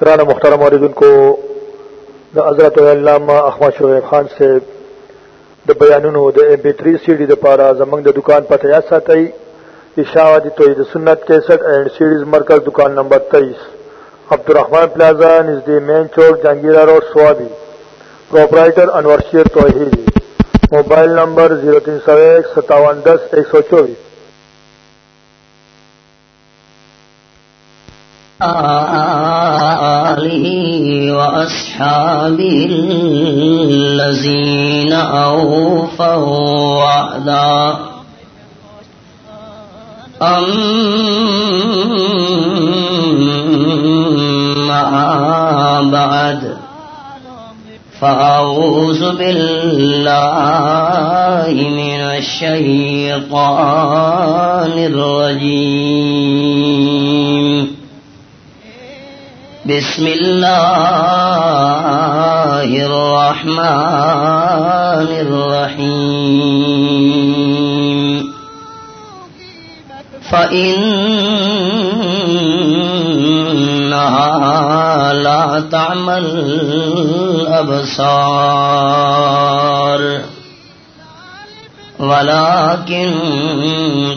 کرانا محترم عوردن کو دا حضرت علامہ احمد شعیب خان سے دا بیانونو دا M P three C D دا پارا زمنگ دا دکان پر تیاز ساتئی۔ اشاوادی توحید سنت کیسٹ اینڈ سیڈیز مرکز دکان نمبر تیئیس۔ Abdul Rahman plaza نزدی main chowk, Jahangira road, Swabi. Proprietor Anwar Sher Tauheedi. Mobile number zero تین سو ایک، ستاون دس، ایک سو چوبیس۔ آله وأصحابه الذين أوفوا وعدا أما بعد فأعوذ بالله من الشيطان الرجيم بسم الله الرحمن الرحيم. فإنها لا تعمل الأبصار. ولكن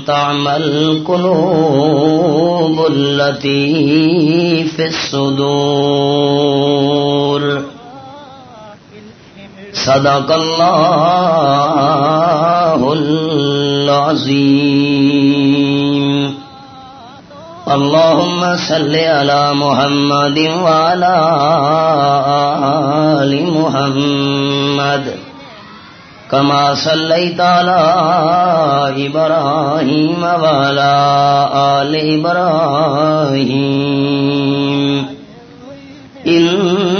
تعمل قلوب التي في الصدور. صدق الله العظيم. اللهم صل على محمد وعلى آل محمد. كما صليت على إبراهيم وعلى آل إبراهيم. إنك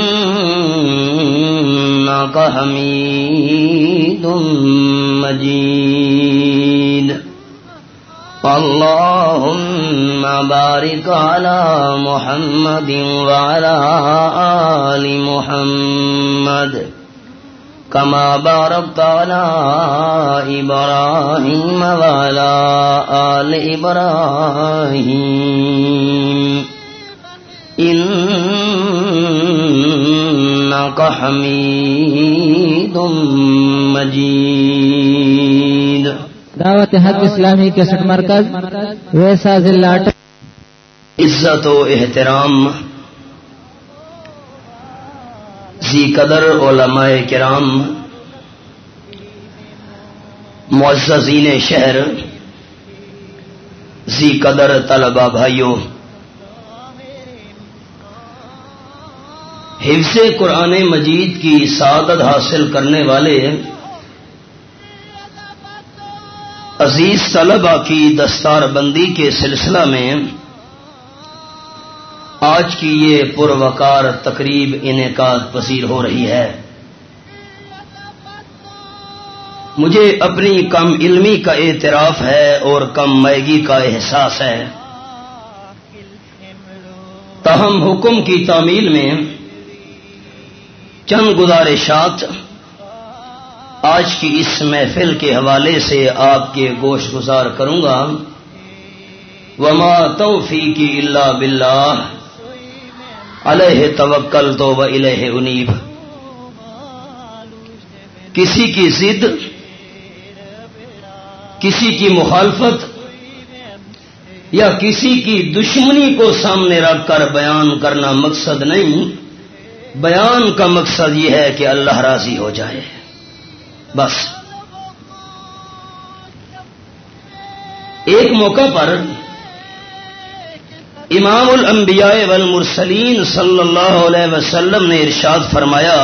حميد مجيد. اللهم بارك على محمد وعلى آل محمد. كما باركت على إبراهيم وعلى آل إبراهيم. إنك حميد مجيد. دعوت حق اسلامی کے سٹ مرکز ویسا ضلع عزت و احترام ذی قدر علماء کرام، معززین شہر ذی قدر طلبہ بھائیوں، حفظ قرآن مجید کی سعادت حاصل کرنے والے عزیز طلبہ کی دستار بندی کے سلسلہ میں آج کی یہ پروکار تقریب انعقاد پذیر ہو رہی ہے۔ مجھے اپنی کم علمی کا اعتراف ہے اور کم میگی کا احساس ہے۔ تاہم حکم کی تعمیل میں چند گزارشات آج کی اس محفل کے حوالے سے آپ کے گوشت گزار کروں گا۔ وما توفیقی اللہ باللہ علیہ توکل تو و الہ انیب۔ کسی کی ضد، کسی کی مخالفت، یا کسی کی دشمنی کو سامنے رکھ کر بیان کرنا مقصد نہیں۔ بیان کا مقصد یہ ہے کہ اللہ راضی ہو جائے۔ بس۔ ایک موقع پر امام الانبیاء والمرسلین صلی اللہ علیہ وسلم نے ارشاد فرمایا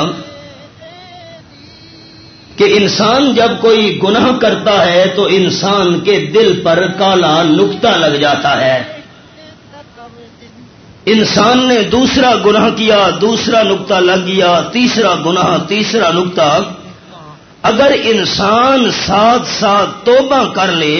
کہ انسان جب کوئی گناہ کرتا ہے تو انسان کے دل پر کالا نکتا لگ جاتا ہے۔ انسان نے دوسرا گناہ کیا، دوسرا نکتا لگ گیا، تیسرا گناہ، تیسرا نکتا اگر انسان ساتھ ساتھ توبہ کر لے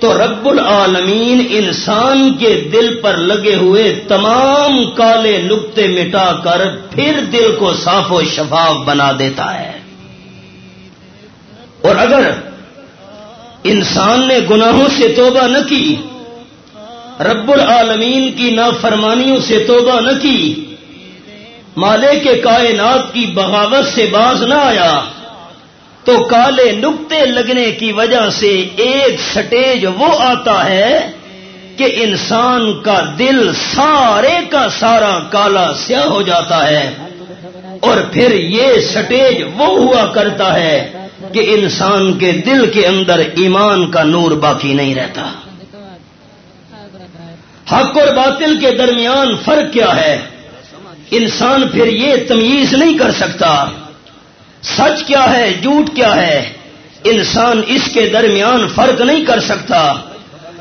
تو رب العالمین انسان کے دل پر لگے ہوئے تمام کالے نقطے مٹا کر پھر دل کو صاف و شفاف بنا دیتا ہے۔ اور اگر انسان نے گناہوں سے توبہ نہ کی، رب العالمین کی نافرمانیوں سے توبہ نہ کی مالے کے کائنات کی بغاوت سے باز نہ آیا تو کالے نقطے لگنے کی وجہ سے ایک سٹیج وہ آتا ہے کہ انسان کا دل سارے کا سارا کالا سیاہ ہو جاتا ہے اور پھر یہ سٹیج وہ ہوا کرتا ہے کہ انسان کے دل کے اندر ایمان کا نور باقی نہیں رہتا۔ حق اور باطل کے درمیان فرق کیا ہے؟ انسان پھر یہ تمیز نہیں کر سکتا۔ سچ کیا ہے، جھوٹ کیا ہے؟ انسان اس کے درمیان فرق نہیں کر سکتا۔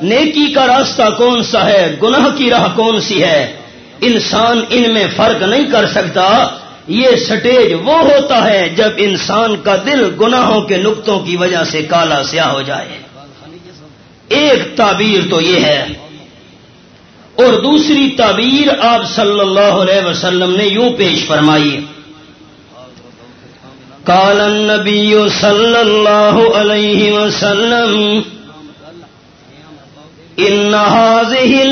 نیکی کا راستہ کون سا ہے؟ گناہ کی راہ کون سی ہے؟ انسان ان میں فرق نہیں کر سکتا۔ یہ سٹیج وہ ہوتا ہے جب انسان کا دل گناہوں کے نقطوں کی وجہ سے کالا سیاہ ہو جائے۔ ایک تعبیر تو یہ ہے۔ اور دوسری تعبیر آپ صلی اللہ علیہ وسلم نے یوں پیش فرمائی۔ کال نبی صلی اللہ علیہ وسلم ان هذه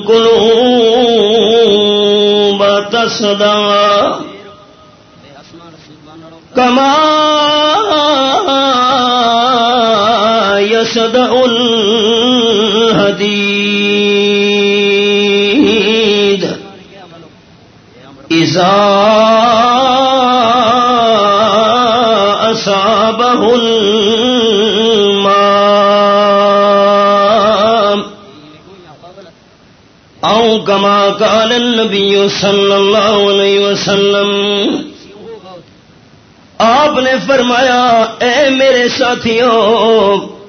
القلوب تصدع كما يصدع الهديد إذا أصابه الماء أو كما قال النبي صلى الله عليه وسلم، آپ نے فرمایا، اے میرے ساتھیوں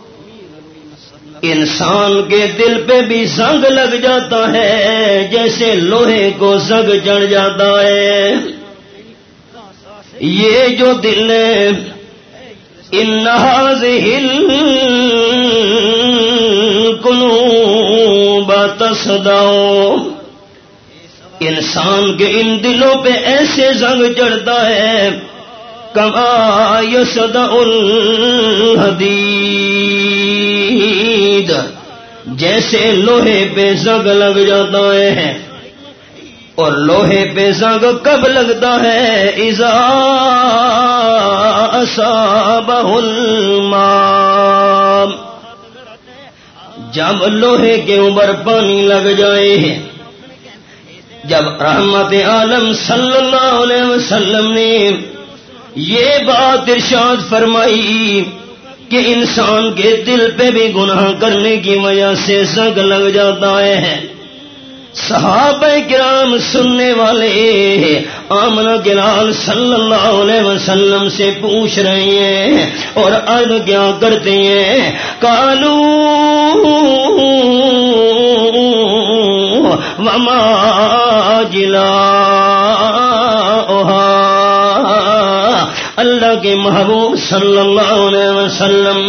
انسان کے دل پہ بھی زنگ لگ جاتا ہے، جیسے لوہے کو زنگ چڑھ جاتا ہے۔ یہ جو دل ان ہل کنو بتسداؤ انسان کے ان دلوں پہ ایسے زنگ چڑھتا ہے کما یسد الحدید جیسے لوہے پہ زنگ لگ جاتا ہے اور لوہے پہ زنگ کب لگتا ہے؟ ایزا اصابہ جب لوہے کے اوپر پانی لگ جائے جب رحمت عالم صلی اللہ علیہ وسلم نے یہ بات ارشاد فرمائی کہ انسان کے دل پہ بھی گناہ کرنے کی وجہ سے زنگ لگ جاتا ہے۔ صحابہ کرام سننے والے آمنا گلال صلی اللہ علیہ وسلم سے پوچھ رہے ہیں اور ارد کیا کرتے ہیں۔ کالو وما جلا اللہ کے محبوب صلی اللہ علیہ وسلم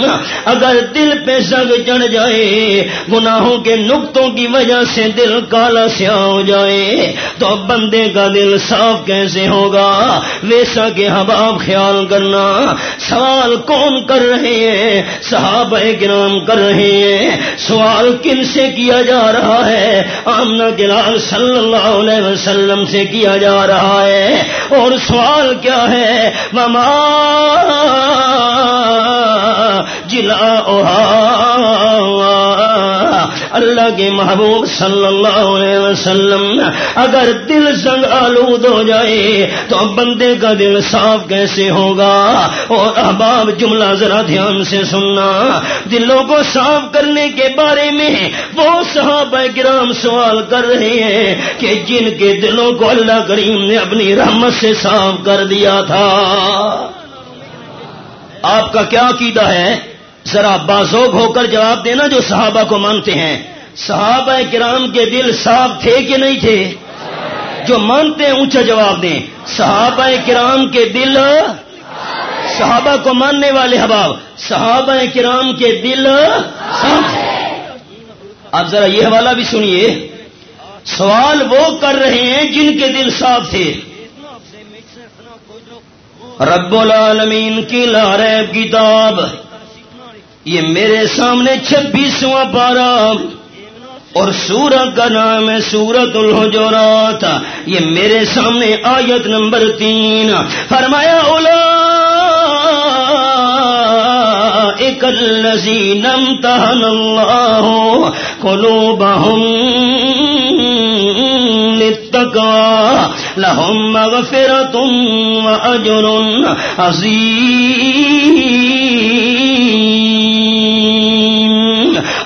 اگر دل پہ سگ چڑھ جائے، گناہوں کے نقطوں کی وجہ سے دل کالا سیاہ ہو جائے، تو بندے کا دل صاف کیسے ہوگا؟ ویسا کہ حباب خیال کرنا، سوال کون کر رہے ہیں؟ صحابہ کرام کر رہے ہیں۔ سوال کن سے کیا جا رہا ہے؟ آمنا جلال صلی اللہ علیہ وسلم سے کیا جا رہا ہے۔ اور سوال کیا ہے؟ مما جلا اللہ کے محبوب صلی اللہ علیہ وسلم، اگر دل سنگ آلود ہو جائے، تو بندے کا دل صاف کیسے ہوگا؟ اور احباب جملہ ذرا دھیان سے سننا۔ دلوں کو صاف کرنے کے بارے میں وہ صحابہ کرام سوال کر رہے ہیں کہ جن کے دلوں کو اللہ کریم نے اپنی رحمت سے صاف کر دیا تھا۔ آپ کا کیا عقیدہ ہے؟ ذرا بازوگ ہو کر جواب دینا جو صحابہ کو مانتے ہیں۔ صحابہ کرام کے دل صاف تھے کہ نہیں تھے؟ جو مانتے ہیں اونچا جواب دیں۔ صحابہ کرام کے دل صحابہ کو ماننے والے حباب، صحابہ کرام کے دل صاف آپ ذرا یہ حوالہ بھی سنیے۔ سوال وہ کر رہے ہیں جن کے دل صاف تھے۔ رب العالمین کی لارب کتاب۔ یہ میرے سامنے چھبیسواں پارا اور سورت کا نام ہے سورت الحجرات۔ یہ میرے سامنے آیت نمبر تین۔ فرمایا اولا ایک نم تہن اللہ کلو بہم لهم مغفرة وأجر عظيم.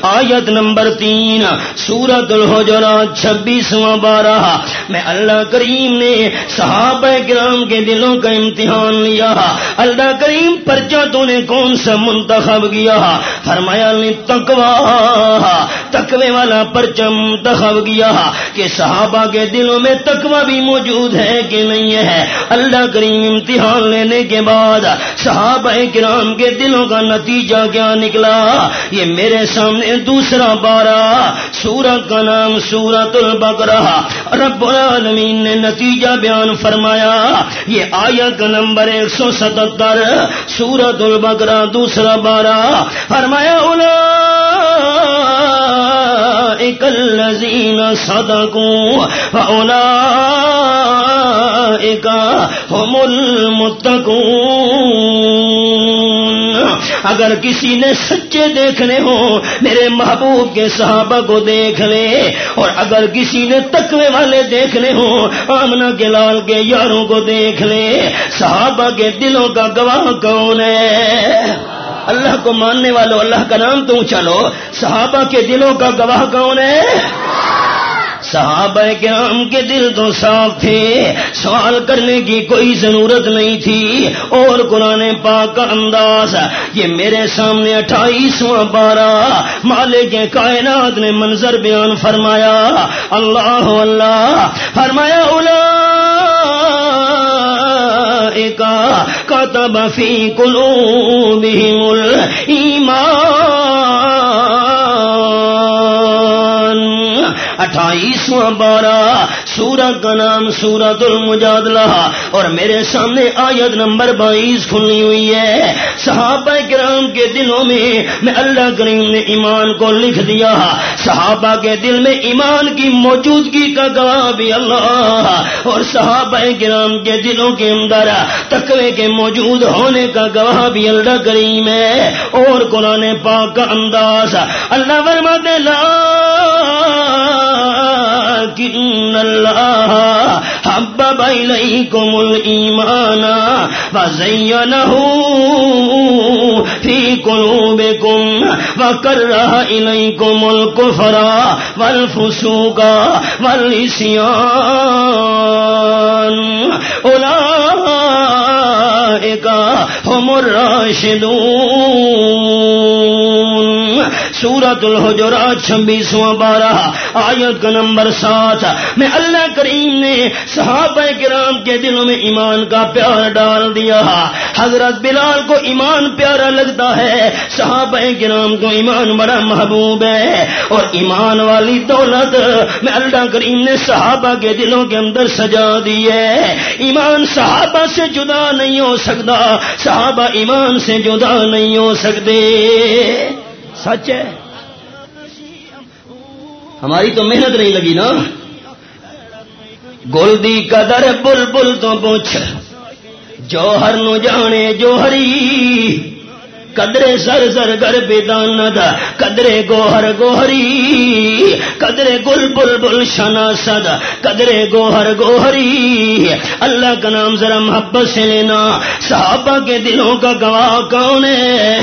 آیت نمبر تین سورت الحجرات چھبیسواں بارہ۔ میں اللہ کریم نے صحابہ کرام کے دلوں کا امتحان لیا۔ اللہ کریم پرچا تو نے کون سا منتخب کیا؟ فرمایا نے تکوا تکوے والا پرچا منتخب کیا کہ صحابہ کے دلوں میں تکوا بھی موجود ہے کہ نہیں ہے۔ اللہ کریم امتحان لینے کے بعد صحابہ کرام کے دلوں کا نتیجہ کیا نکلا؟ یہ میرے سامنے دوسرا بارہ سورت کا نام سورت البقرہ۔ رب العالمین نے نتیجہ بیان فرمایا، یہ آیت کا نمبر ایک سو ستہتر سورت البقرہ دوسرا بارہ۔ فرمایا اولا الذين صدقوا فأولئك هم المتقون۔ اگر کسی نے سچے دیکھنے ہو، میرے محبوب کے صحابہ کو دیکھ لے۔ اور اگر کسی نے تقوی والے دیکھنے ہو آمنا کے لال کے یاروں کو دیکھ لے۔ صحابہ کے دلوں کا گواہ کون ہے؟ اللہ کو ماننے والوں اللہ کا نام تو چلو صحابہ کے دلوں کا گواہ کون ہے؟ صحابہ کرام کے دل تو صاف تھے۔ سوال کرنے کی کوئی ضرورت نہیں تھی۔ اور قرآن پاک کا انداز، یہ میرے سامنے اٹھائیسواں بارہ مالک کائنات نے منظر بیان فرمایا۔ اللہ اللہ، فرمایا اولا كتب في قلوبهم الإيمان اٹھائیسواں بارہ سورت کا نام سورت المجادلہ اور میرے سامنے آیت نمبر بائیس کھلی ہوئی ہے۔ صحابہ کرام کے دلوں میں میں اللہ کریم نے ایمان کو لکھ دیا۔ صحابہ کے دل میں ایمان کی موجودگی کا گواہ بھی اللہ۔ اور صحابہ کرام کے دلوں کے اندر تقوی کے موجود ہونے کا گواہ بھی اللہ کریم ہے۔ اور قرآن پاک کا انداز اللہ ورما لا ولكن الله حبب إليكم الإيمان وزينه في قلوبكم وكره إليكم الكفر والفسوق والإسيان أولئك هم الراشدون. سورت الحجرات، چھبیسواں بارہ آیت کا نمبر سات۔ میں اللہ کریم نے صحابہ کرام کے دلوں میں ایمان کا پیار ڈال دیا۔ حضرت بلال کو ایمان پیارا لگتا ہے۔ صحابہ کرام کو ایمان بڑا محبوب ہے۔ اور ایمان والی دولت میں اللہ کریم نے صحابہ کے دلوں کے اندر سجا دی ہے۔ ایمان صحابہ سے جدا نہیں ہو سکتا۔ صحابہ ایمان سے جدا نہیں ہو سکتے۔ سچ ہے؟ ہماری تو محنت نہیں لگی نا۔ گل دی قدر بل بل تو پوچھ، جوہر نو جانے جوہری۔ قدرے سر سر گر بیدان دا، قدرے گوہر گوہری۔ قدرے گل بل بل شنا سد قدرے گوہر گوہری۔ اللہ کا نام ذرا محبت سے لینا، صحابہ کے دلوں کا گواہ کون ہے؟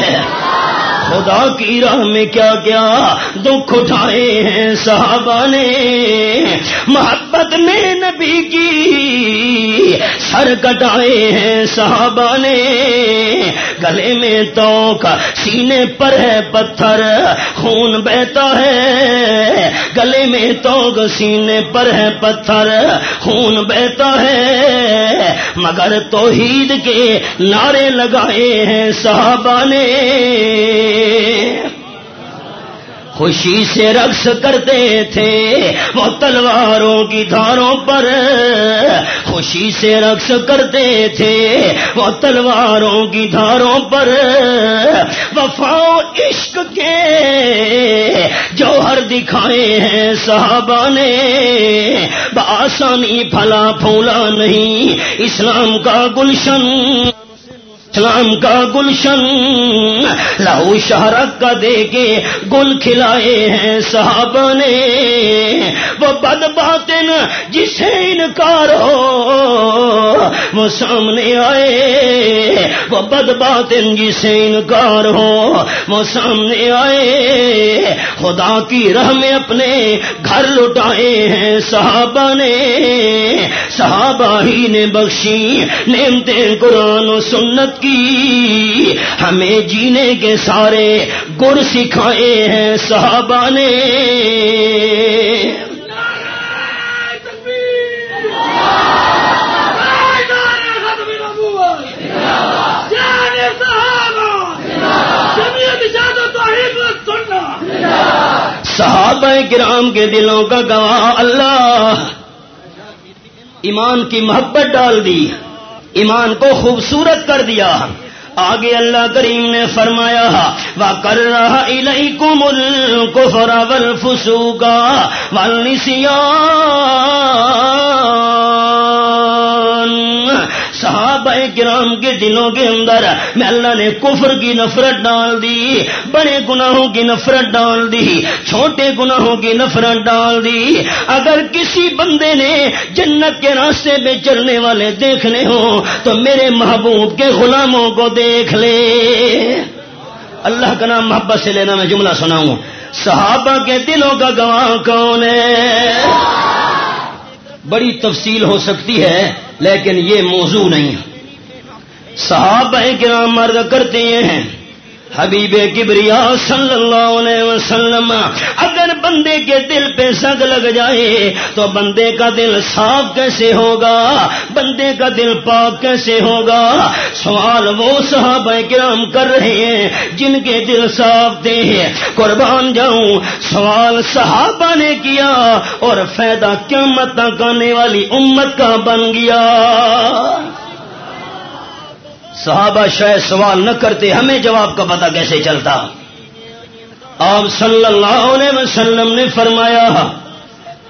خدا کی راہ میں کیا کیا دکھ اٹھائے ہیں صحابہ نے؟ محبت میں نبی کی سر کٹائے ہیں صحابہ نے؟ گلے میں تو سینے پر ہے پتھر، خون بہتا ہے۔ گلے میں تو سینے پر ہے پتھر، خون بہتا ہے۔ مگر توحید کے نعرے لگائے ہیں صحابہ نے۔ خوشی سے رقص کرتے تھے وہ تلواروں کی دھاروں پر۔ خوشی سے رقص کرتے تھے وہ تلواروں کی دھاروں پر۔ وفا عشق کے جوہر دکھائے ہیں صحابہ نے۔ بآسانی پھلا پھولا نہیں، اسلام کا گلشن۔ اسلام کا گلشن، لہو شہرک کا دے کے گل کھلائے ہیں صاحب نے۔ وہ بد باطن جسے انکار ہو، وہ سامنے آئے۔ وہ بد باطن جسے انکار ہو، وہ سامنے آئے۔ خدا کی راہ میں اپنے گھر لٹائے ہیں صحابہ نے۔ صحابہ ہی نے بخشی نعمتیں قرآن و سنت کی ہمیں جینے کے سارے گر سکھائے ہیں صحابہ نے۔ صحابہ کرام کے دلوں کا گواہ اللہ۔ ایمان کی محبت ڈال دی۔ ایمان کو خوبصورت کر دیا۔ آگے اللہ کریم نے فرمایا وہ کر رہا الہی کو مل کو فراول فسو کا صحابہ کرام کے دلوں کے اندر میں اللہ نے کفر کی نفرت ڈال دی، بڑے گناہوں کی نفرت ڈال دی، چھوٹے گناہوں کی نفرت ڈال دی۔ اگر کسی بندے نے جنت کے راستے میں چلنے والے دیکھنے ہوں، تو میرے محبوب کے غلاموں کو دیکھ لے۔ اللہ کا نام محبت سے لینا، میں جملہ سناؤں۔ صحابہ کے دلوں کا گواہ کون ہے؟ بڑی تفصیل ہو سکتی ہے لیکن یہ موضوع نہیں صحابہ کرام مرد کرتے ہیں حبیب کبریا صلی اللہ علیہ وسلم، اگر بندے کے دل پہ سگ لگ جائے تو بندے کا دل صاف کیسے ہوگا؟ بندے کا دل پاک کیسے ہوگا؟ سوال وہ صحابہ کرام کر رہے ہیں جن کے دل صاف دے قربان جاؤں، سوال صحابہ نے کیا اور فائدہ قیامت تک آنے والی امت کا بن گیا۔ صحابہ شاید سوال نہ کرتے، ہمیں جواب کا پتہ کیسے چلتا؟ آپ صلی اللہ علیہ وسلم نے فرمایا،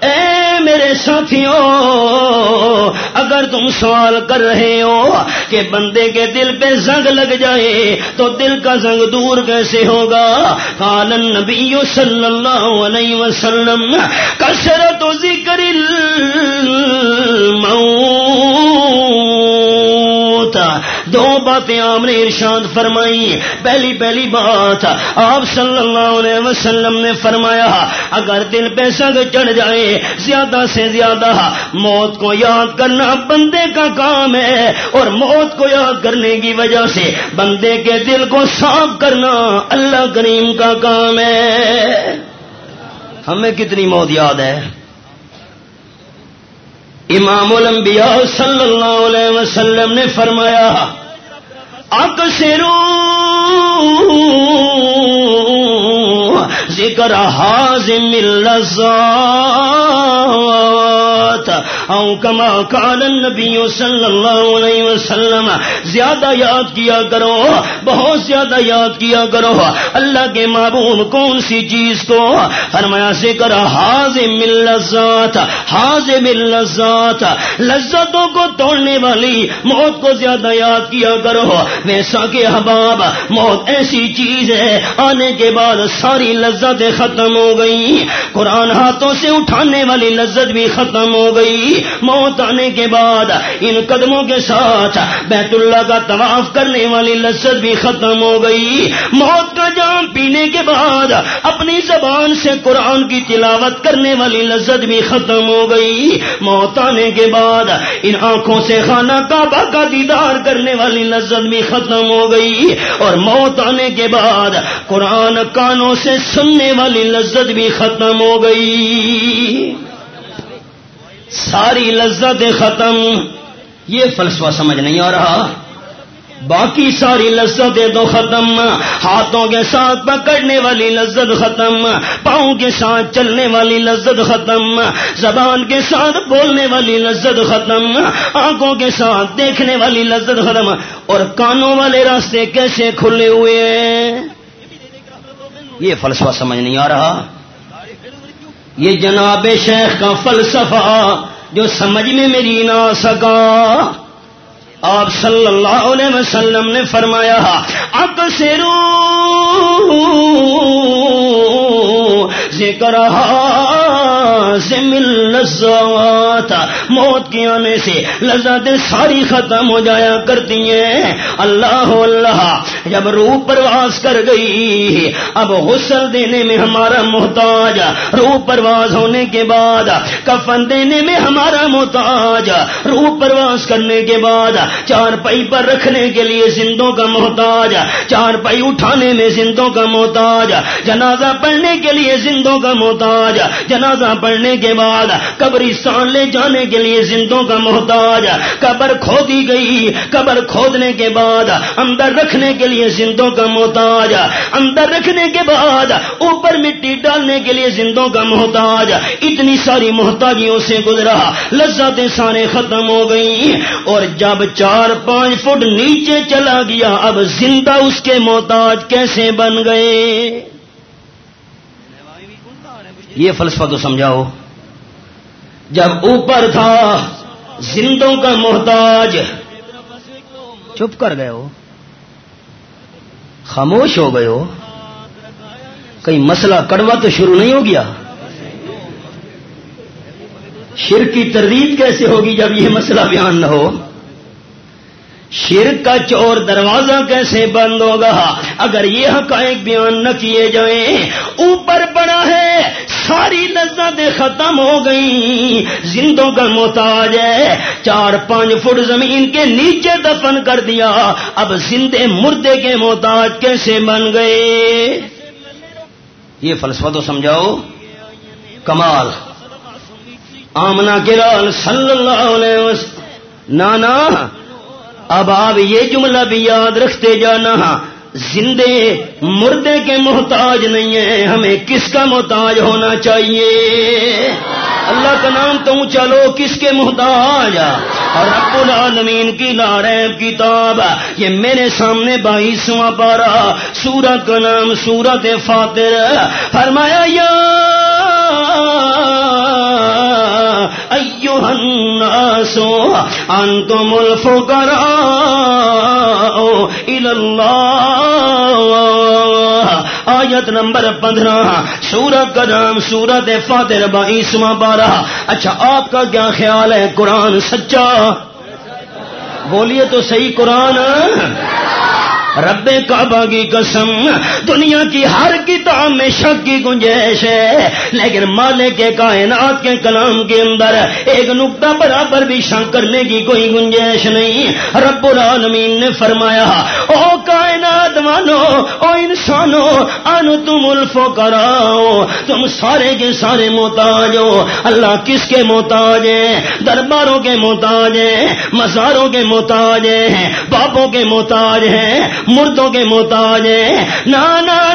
اے میرے ساتھیوں، اگر تم سوال کر رہے ہو کہ بندے کے دل پہ زنگ لگ جائے تو دل کا زنگ دور کیسے ہوگا؟ کالن نبی صلی اللہ علیہ وسلم، کثرت ذکر دو باتیں آپ نے ارشاد فرمائی پہلی پہلی بات آپ صلی اللہ علیہ وسلم نے فرمایا، اگر دل پہ سگ چڑھ جائے، زیادہ سے زیادہ موت کو یاد کرنا بندے کا کام ہے۔ اور موت کو یاد کرنے کی وجہ سے بندے کے دل کو صاف کرنا اللہ کریم کا کام ہے۔ ہمیں کتنی موت یاد ہے؟ امام الانبیاء صلی اللہ علیہ وسلم نے فرمایا اکثرو ذکر حازم اللذات او کما قال النبی صلی اللہ علیہ وسلم، زیادہ یاد کیا کرو، بہت زیادہ یاد کیا کرو، اللہ کے معبود کون سی چیز کو؟ فرمایا، ذکر حازم اللذات حازم اللذات لذتوں کو توڑنے والی موت کو زیادہ یاد کیا کرو۔ ویسا کہ حباب موت ایسی چیز ہے، آنے کے بعد ساری لذتیں ختم ہو گئی قرآن ہاتھوں سے اٹھانے والی لذت بھی ختم ہو گئی۔ موت آنے کے بعد ان قدموں کے ساتھ بیت اللہ کا طواف کرنے والی لذت بھی ختم ہو گئی۔ موت کا جام پینے کے بعد اپنی زبان سے قرآن کی تلاوت کرنے والی لذت بھی ختم ہو گئی۔ موت آنے کے بعد ان آنکھوں سے خانہ کعبہ کا دیدار کرنے والی لذت بھی ختم ہو گئی۔ اور موت آنے کے بعد قرآن کانوں سے سننے والی لذت بھی ختم ہو گئی۔ ساری لذت ختم۔ یہ فلسفہ سمجھ نہیں آ رہا۔ باقی ساری لذتیں تو ختم۔ ہاتھوں کے ساتھ پکڑنے والی لذت ختم۔ پاؤں کے ساتھ چلنے والی لذت ختم۔ زبان کے ساتھ بولنے والی لذت ختم۔ آنکھوں کے ساتھ دیکھنے والی لذت ختم۔ اور کانوں والے راستے کیسے کھلے ہوئے؟ یہ فلسفہ سمجھ نہیں آ رہا۔ یہ جناب شیخ کا فلسفہ جو سمجھ میں میری نہ سکا۔ آپ صلی اللہ علیہ وسلم نے فرمایا اب سے رو۔ ذکر موت کے آنے سے لذتیں ساری ختم ہو جایا کرتی ہیں۔ اللہ اللہ، جب روح پرواز کر گئی، اب غسل دینے میں ہمارا محتاج۔ روح پرواز ہونے کے بعد، کفن دینے میں ہمارا محتاج۔ روح پرواز کرنے کے بعد، چار پائی پر رکھنے کے لیے زندوں کا محتاج۔ چار پائی اٹھانے میں زندوں کا محتاج۔ جنازہ پڑھنے کے لیے زندوں کا محتاج۔ جنازہ پڑھنے کے بعد قبرستان لے جانے کے لیے زندوں کا محتاج۔ قبر کھودی گئی۔ قبر کھودنے کے بعد اندر رکھنے کے لیے زندوں کا محتاج۔ اندر رکھنے کے بعد اوپر مٹی ڈالنے کے لیے زندوں کا محتاج۔ اتنی ساری محتاجیوں سے گزرا۔ لذتیں سارے ختم ہو گئی۔ اور جب چار پانچ فٹ نیچے چلا گیا، اب زندہ اس کے محتاج کیسے بن گئے؟ یہ فلسفہ تو سمجھاؤ۔ جب اوپر تھا، زندوں کا محتاج۔ چپ کر گئے ہو۔ خاموش ہو گئے ہو۔ کئی مسئلہ کڑوا تو شروع نہیں ہو گیا۔ شر کی تردید کیسے ہوگی جب یہ مسئلہ بیان نہ ہو؟ شرک کا چور دروازہ کیسے بند ہوگا؟ اگر یہ حقائق بیان نہ کیے جائیں، اوپر پڑا ہے۔ ساری لذتیں ختم ہو گئی زندوں کا محتاج ہے۔ چار پانچ فٹ زمین کے نیچے دفن کر دیا۔ اب زندے مردے کے محتاج کیسے بن گئے؟ یہ فلسفہ تو سمجھاؤ۔ کمال۔ آمنا کے لال صلی اللہ علیہ وسلم۔ نانا، اب آپ یہ جملہ بھی یاد رکھتے جانا۔ زندے مردے کے محتاج نہیں ہیں۔ ہمیں کس کا محتاج ہونا چاہیے؟ اللہ کا نام تو چلو کس کے محتاج؟ اور رب العالمین کی ناریب کتاب، یہ میرے سامنے بائیسواں پارا سورت کا نام سورت فاتر۔ فرمایا، یا ایوہ الناس انتم الفقراء الاللہ آیت نمبر پندرہ سورت کا نام سورت فاتر بائیسواں بارہ. اچھا آپ کا کیا خیال ہے؟ قرآن سچا؟ بولیے تو صحیح قرآن۔ رب کعبہ کی قسم، دنیا کی ہر کتاب میں شک کی گنجائش ہے۔ لیکن مالے کے کائنات کے کلام کے اندر ایک نقطہ برابر بھی شک کرنے کی کوئی گنجائش نہیں۔ رب العالمین نے فرمایا، او کائنات مانو او انسانو، ان تم الفو کراؤ تم سارے کے سارے محتاج ہو۔ اللہ کس کے محتاج ہیں؟ درباروں کے محتاج ہیں، مزاروں کے محتاج ہیں، باپوں کے محتاج ہیں مردوں کے محتاج ہیں۔ نا نا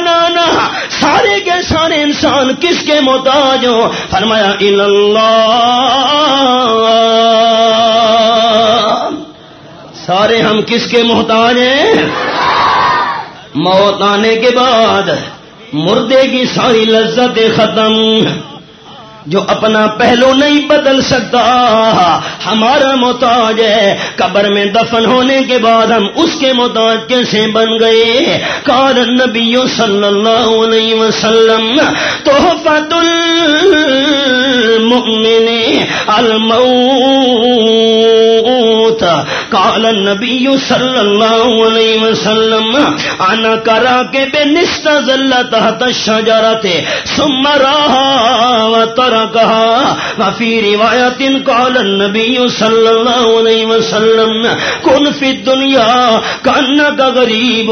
سارے کے سارے انسان کس کے محتاج ہو فرمایا اللہ۔ سارے ہم کس کے محتاج ہیں؟ موت آنے کے بعد مردے کی ساری لذتیں ختم۔ جو اپنا پہلو نہیں بدل سکتا۔ ہمارا محتاج ہے۔ قبر میں دفن ہونے کے بعد ہم اس کے محتاج کیسے بن گئے؟ کار نبی صلی اللہ علیہ وسلم تو فت المؤمن الموت۔ کال نبی صلی اللہ علیہ وسلم، انا کرا کے بے نستا ذلہ تحت الشجرت، ثم راہا کہا، وفی روایت قال النبی صلی اللہ علیہ وسلم، کن فی الدنیا کن کا غریب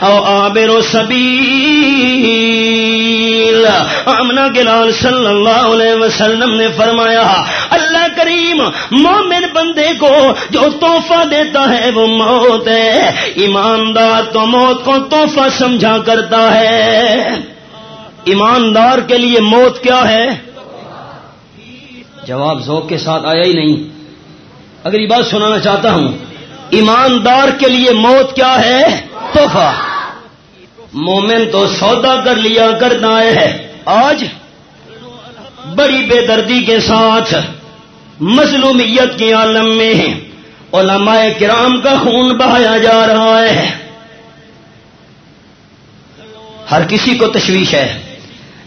او آبر سبیل۔ امنا گلال صلی اللہ علیہ وسلم نے فرمایا، اللہ کریم، مومن بندے کو جو تحفہ دیتا ہے، وہ موت ہے۔ ایماندار تو موت کو تحفہ سمجھا کرتا ہے۔ ایماندار کے لیے موت کیا ہے؟ جواب ذوق کے ساتھ آیا ہی نہیں۔ اگر یہ بات سنانا چاہتا ہوں، ایماندار کے لیے موت کیا ہے؟ تحفہ۔ مومن تو سودا کر لیا کرتا ہے۔ آج بڑی بے دردی کے ساتھ مظلومیت کے عالم میں علماء کرام کا خون بہایا جا رہا ہے۔ ہر کسی کو تشویش ہے۔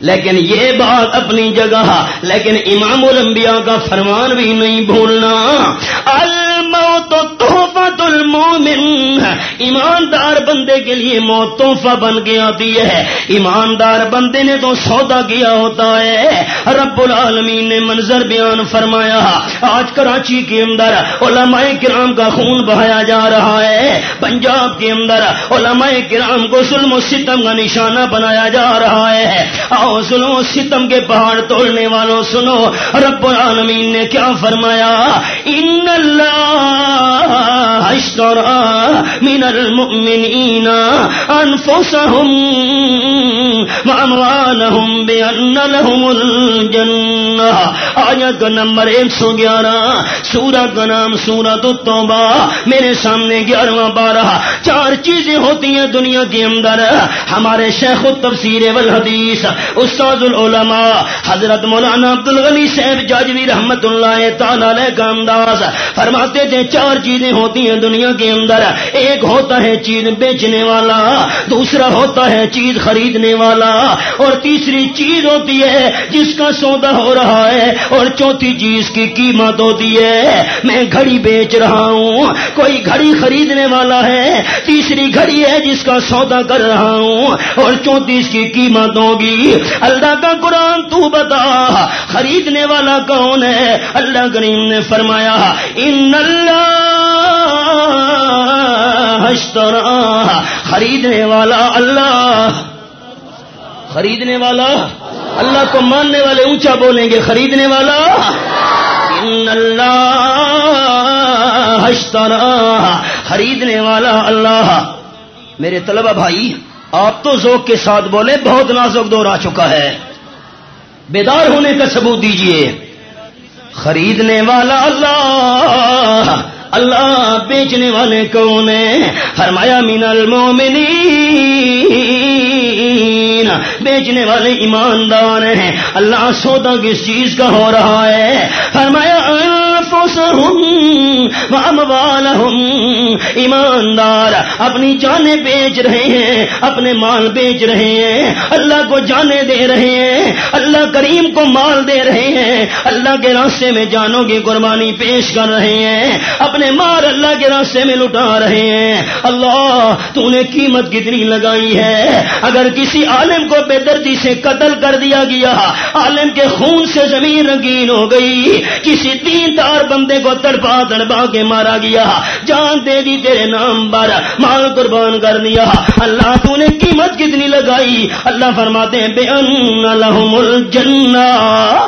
لیکن یہ بات اپنی جگہ، لیکن امام الانبیاء کا فرمان بھی نہیں بھولنا۔ الموت تحفت المومن ایماندار بندے کے لیے موت تحفہ بن کے آتی ہے۔ ایماندار بندے نے تو سودا کیا ہوتا ہے۔ رب العالمین نے منظر بیان فرمایا۔ آج کراچی کے اندر علماء کرام کا خون بہایا جا رہا ہے۔ پنجاب کے اندر علماء کرام کو ظلم و ستم کا نشانہ بنایا جا رہا ہے۔ سنو، ستم کے پہاڑ توڑنے والوں سنو۔ رب العالمین نے کیا فرمایا؟ ان اللہ اشترا من المؤمنین انفسهم واموالهم بان لهم الجنہ۔ آیت کا نمبر ایک سو گیارہ کا نام سورت التوبہ۔ میرے سامنے گیارہواں بارہ چار چیزیں ہوتی ہیں دنیا کے اندر۔ ہمارے شیخ التفسیر والحدیث۔ استاد العلماء حضرت مولانا عبد الغنی صاحب جاجوی رحمت اللہ تعالی کا انداز فرماتے تھے، چار چیزیں ہوتی ہیں دنیا کے اندر۔ ایک ہوتا ہے چیز بیچنے والا، دوسرا ہوتا ہے چیز خریدنے والا، اور تیسری چیز ہوتی ہے جس کا سودا ہو رہا ہے، اور چوتھی چیز کی قیمت ہوتی ہے۔ میں گھڑی بیچ رہا ہوں، کوئی گھڑی خریدنے والا ہے، تیسری گھڑی ہے جس کا سودا کر رہا ہوں، اور چوتیس کی قیمت ہوگی۔ اللہ کا قرآن تو بتا، خریدنے والا کون ہے؟ اللہ کریم نے فرمایا، ان اللہ اشترا، خریدنے والا اللہ، خریدنے والا اللہ کو ماننے والے اونچا بولیں گے، خریدنے والا ان اللہ اشترا، خریدنے والا اللہ۔ میرے طلبہ بھائی آپ تو ذوق کے ساتھ بولے بہت نازک دور آ چکا ہے۔ بیدار ہونے کا ثبوت دیجیے۔ خریدنے والا اللہ اللہ بیچنے والے کون ہیں؟ فرمایا، من المومنین بیچنے والے ایماندار ہیں۔ اللہ سودا کس چیز کا ہو رہا ہے؟ فرمایا ایماندار، اپنی جانیں بیچ رہے ہیں، اپنے مال بیچ رہے ہیں۔ اللہ کو جانے دے رہے ہیں، اللہ کریم کو مال دے رہے ہیں۔ اللہ کے راستے میں جانوں کی قربانی پیش کر رہے ہیں۔ اپنے مال اللہ کے راستے میں لٹا رہے ہیں۔ اللہ، تو نے قیمت کتنی لگائی ہے۔ اگر کسی عالم کو بے دردی سے قتل کر دیا گیا، عالم کے خون سے زمین رنگین ہو گئی، کسی تین تار بندے کو تڑپا تڑپا کے مارا گیا۔ جان دے دی تیرے نام پر۔ مال قربان کر دیا اللہ تو نے قیمت کتنی لگائی۔ اللہ فرماتے ہیں، بے ان لہم الجنہ۔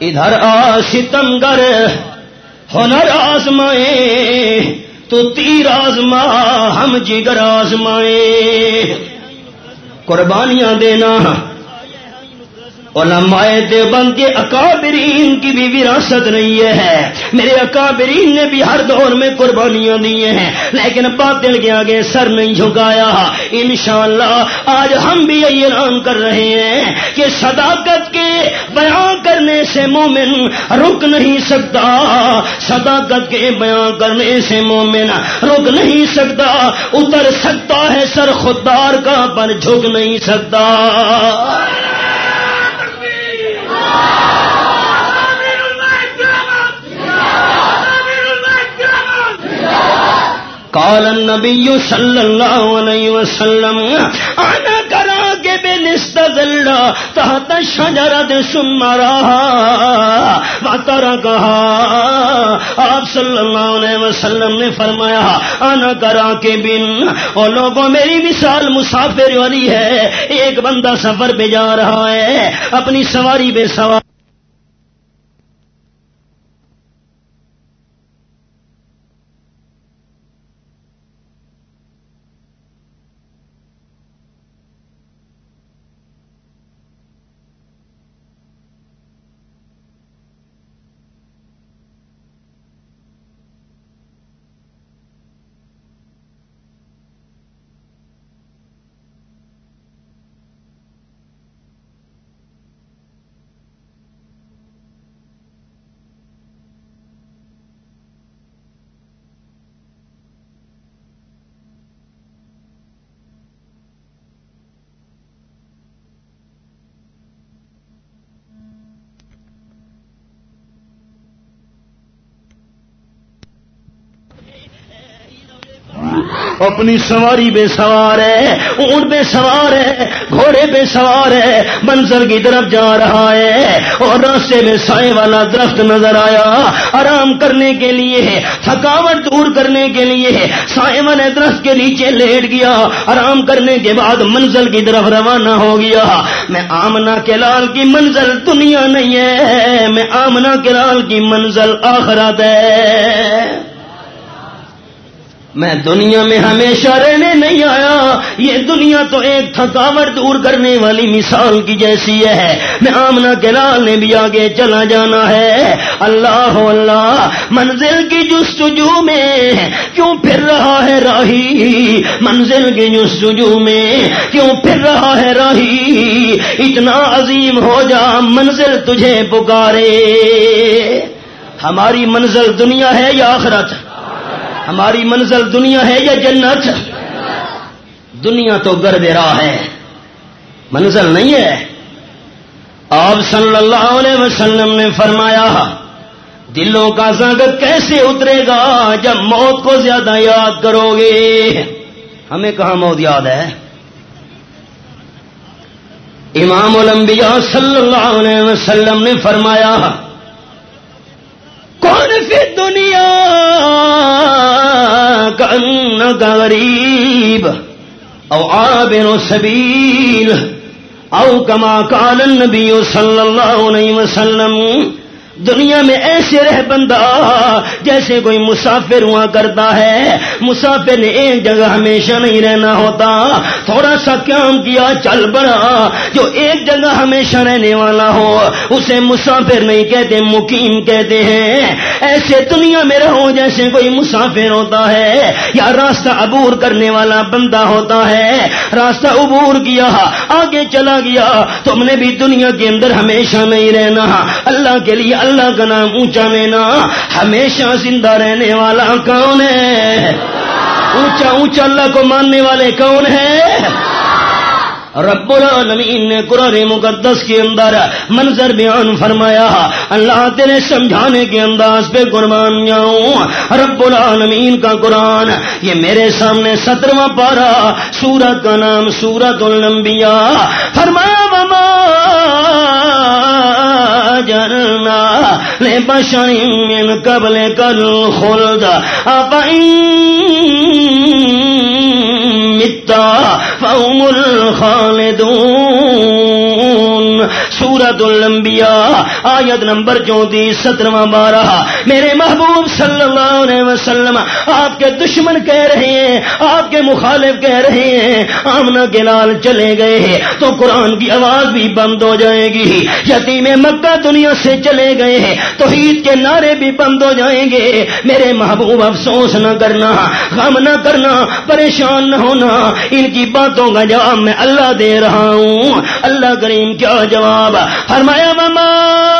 ادھر آ ستم گر، ہنر آزمائے۔ تو تیر آزما، ہم جگر آزمائے۔ قربانیاں دینا۔ علماء دیوبند کے اکابرین کی بھی وراثت نہیں ہے۔ میرے اکابرین نے بھی ہر دور میں قربانیاں دی ہیں۔ لیکن باطل کے آگے سر نہیں جھکایا۔ انشاءاللہ آج ہم بھی یہ اعلان کر رہے ہیں کہ صداقت کے بیان کرنے سے مومن رک نہیں سکتا۔ صداقت کے بیان کرنے سے مومن رک نہیں سکتا۔ اتر سکتا ہے سر خوددار کا، پر جھک نہیں سکتا۔ قال النبي صلى الله عليه وسلم انا کرا کے بے نستا تحت شجرة سمرا۔ رہا آپ صلی اللہ علیہ وسلم نے فرمایا انا کرا کے بن۔ اور لوگوں، میری مثال مسافر والی ہے۔ ایک بندہ سفر پہ جا رہا ہے، اپنی سواری بے سوار اپنی سواری بے سوار ہے اونٹ بے سوار ہے، گھوڑے بے سوار ہے منظر کی طرف جا رہا ہے۔ اور راستے میں سائے والا درخت نظر آیا۔ آرام کرنے کے لیے، تھکاوٹ دور کرنے کے لیے سائے والے درخت کے نیچے لیٹ گیا۔ آرام کرنے کے بعد منزل کی طرف روانہ ہو گیا۔ میں آمنا کے لال کی منزل دنیا نہیں ہے، میں آمنا کے لال کی منزل آخرت ہے۔ میں دنیا میں ہمیشہ رہنے نہیں آیا۔ یہ دنیا تو ایک تھکاوٹ دور کرنے والی مثال کی جیسی ہے۔ میں آمنا کے لال نے بھی آگے چلا جانا ہے۔ اللہ اللہ، منزل کی جستجو میں کیوں پھر رہا ہے راہی؟ منزل کی جستجو میں کیوں پھر رہا ہے راہی؟ اتنا عظیم ہو جا منزل تجھے پکارے۔ ہماری منزل دنیا ہے یا آخرت؟ ہماری منزل دنیا ہے یا جنت؟ دنیا تو گرد راہ ہے۔ منزل نہیں ہے۔ آپ صلی اللہ علیہ وسلم نے فرمایا، دلوں کا زنگ کیسے اترے گا جب موت کو زیادہ یاد کرو گے؟ ہمیں کہاں موت یاد ہے؟ امام الانبیاء صلی اللہ علیہ وسلم نے فرمایا کون فی دنیا کن غریب؟ او عابر سبیل، او کما کان النبی صلی اللہ علیہ وسلم دنیا میں ایسے رہ بندہ جیسے کوئی مسافر ہوا کرتا ہے۔ مسافر نے ایک جگہ ہمیشہ نہیں رہنا ہوتا۔ تھوڑا سا کام کیا، چل بڑا جو ایک جگہ ہمیشہ رہنے والا ہو، اسے مسافر نہیں کہتے، مقیم کہتے ہیں۔ ایسے دنیا میں رہو جیسے کوئی مسافر ہوتا ہے۔ یا راستہ عبور کرنے والا بندہ ہوتا ہے۔ راستہ عبور کیا، آگے چلا گیا۔ تم نے بھی دنیا کے اندر ہمیشہ نہیں رہنا۔ اللہ کے لیے اللہ کا نام اونچا لینا ہمیشہ زندہ رہنے والا کون ہے؟ اونچا اونچا اللہ کو ماننے والے کون ہے؟ رب العالمین نے قرآن مقدس کے اندر منظر بیان فرمایا، اللہ تیرے سمجھانے کے انداز پہ قربان جاؤں۔ رب العالمین کا قرآن، یہ میرے سامنے سترواں پارا سورت کا نام سورت الانبیاء۔ فرمایا بشر من قبل کل خلد متا فهم الخالدون. سورت الانبیاء آیت نمبر چونتیس، سترواں بارہ۔ میرے محبوب صلی اللہ علیہ وسلم، آپ کے دشمن کہہ رہے ہیں، آپ کے مخالف کہہ رہے ہیں آمنا کے لال چلے گئے تو قرآن کی آواز بھی بند ہو جائے گی۔ یتیم مکہ دنیا سے چلے گئے ہیں۔ تو عید کے نعرے بھی بند ہو جائیں گے۔ میرے محبوب، افسوس نہ کرنا، غم نہ کرنا، پریشان نہ ہونا۔ ان کی باتوں کا جواب میں اللہ دے رہا ہوں۔ اللہ کریم کیا جواب؟ فرمایا مما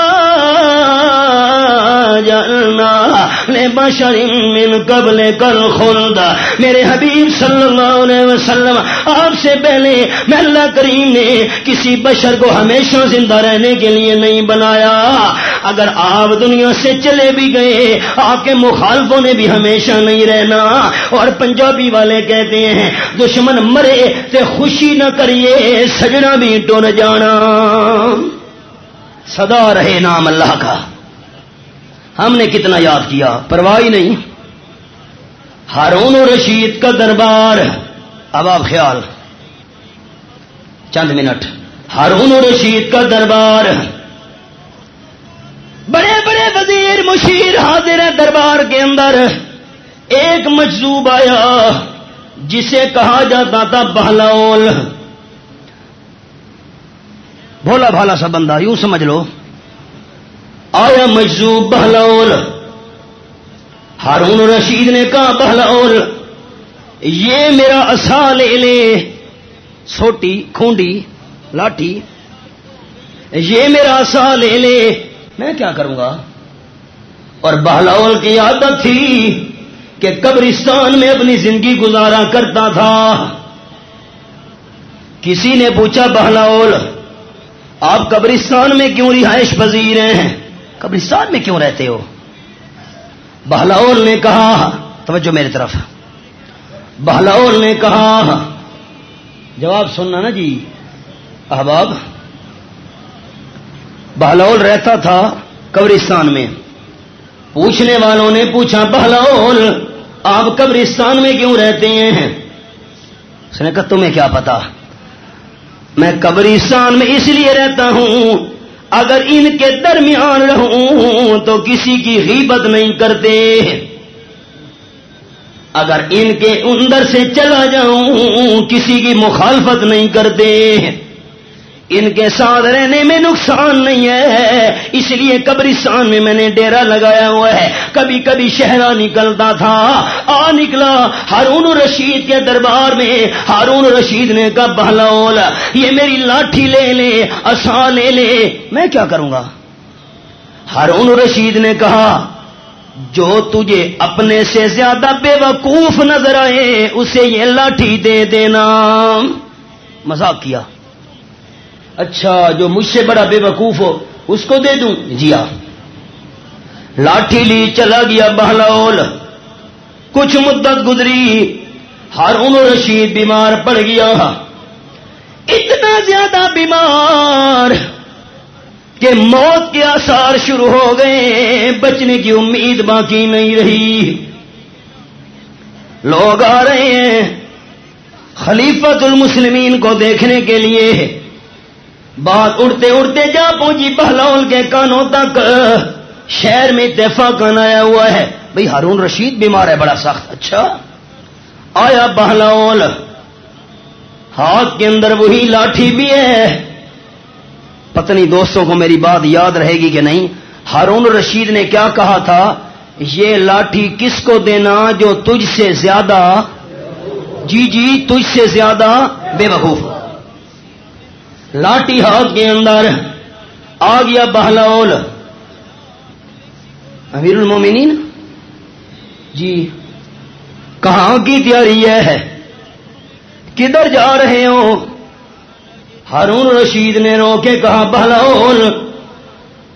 بشر من قبل کل خلد۔ میرے حبیب صلی اللہ علیہ وسلم، آپ سے پہلے میں اللہ کریم نے کسی بشر کو ہمیشہ زندہ رہنے کے لیے نہیں بنایا۔ اگر آپ دنیا سے چلے بھی گئے، آپ کے مخالفوں نے بھی ہمیشہ نہیں رہنا۔ اور پنجابی والے کہتے ہیں، دشمن مرے تے خوشی نہ کریے، سجنا بھی ٹر جانا۔ سدا رہے نام اللہ کا۔ ہم نے کتنا یاد کیا، پرواہ نہیں۔ ہارون و رشید کا دربار۔ اب آپ خیال۔ چند منٹ۔ ہارون و رشید کا دربار۔ بڑے بڑے وزیر مشیر حاضر ہیں دربار کے اندر۔ ایک مجزوب آیا، جسے کہا جاتا تھا بہلاول۔ بھولا بھالا سا بندہ، یوں سمجھ لو۔ آیا مجزوب بہلاول۔ ہارون رشید نے کہا، بہلاول، یہ میرا اصا لے لے سوٹی، کھونڈی، لاٹھی۔ یہ میرا اصا لے لے میں کیا کروں گا؟ اور بہلاول کی عادت تھی کہ قبرستان میں اپنی زندگی گزارا کرتا تھا۔ کسی نے پوچھا، بہلاول آپ قبرستان میں کیوں رہائش پذیر ہیں؟ قبرستان میں کیوں رہتے ہو؟ بہلاول نے کہا، توجہ میری طرف۔ بہلاول نے کہا، جواب سننا نا جی۔ احباب بہلاول رہتا تھا قبرستان میں۔ پوچھنے والوں نے پوچھا بہلاول آپ قبرستان میں کیوں رہتے ہیں؟ اس نے کہا، تمہیں کیا پتا؟ میں قبرستان میں اس لیے رہتا ہوں، اگر ان کے درمیان رہوں تو کسی کی غیبت نہیں کرتے۔ اگر ان کے اندر سے چلا جاؤں، کسی کی مخالفت نہیں کرتے۔ ان کے ساتھ رہنے میں نقصان نہیں ہے۔ اس لیے قبرستان میں میں نے ڈیرا لگایا ہوا ہے۔ کبھی کبھی شہرا نکلتا تھا۔ آ نکلا۔ ہارون رشید کے دربار میں۔ ہارون رشید نے کہا، بہلول، یہ میری لاٹھی لے لے اصا لے لے۔ میں کیا کروں گا؟ ہارون رشید نے کہا، جو تجھے اپنے سے زیادہ بے وقوف نظر آئے، اسے یہ لاٹھی دے دینا۔ مزاق کیا۔ اچھا جو مجھ سے بڑا بے وقوف ہو، اس کو دے دوں؟ جی ہاں۔ لاٹھی لی، چلا گیا بہلول۔ کچھ مدت گزری ہارون رشید بیمار پڑ گیا۔ اتنا زیادہ بیمار کہ موت کے آثار شروع ہو گئے، بچنے کی امید باقی نہیں رہی۔ لوگ آ رہے ہیں خلیفت المسلمین کو دیکھنے کے لیے۔ بات اڑتے اڑتے جا پہنچی بہلول کے کانوں تک۔ شہر میں اتفاق آیا ہوا ہے۔ بھئی ہارون رشید بیمار ہے، بڑا سخت۔ اچھا۔ آیا بہلول ہاتھ کے اندر وہی لاٹھی بھی ہے۔ پتنی دوستوں کو میری بات یاد رہے گی کہ نہیں۔ ہارون رشید نے کیا کہا تھا؟ یہ لاٹھی کس کو دینا جو تجھ سے زیادہ جی جی تجھ سے زیادہ بے وقوف لاٹھی ہاتھ کے اندر، آ گیا بہلول۔ امیر المومنین جی کہاں کی تیاری ہے؟ کدھر جا رہے ہو؟ ہارون رشید نے رو کے کہا، بہلول،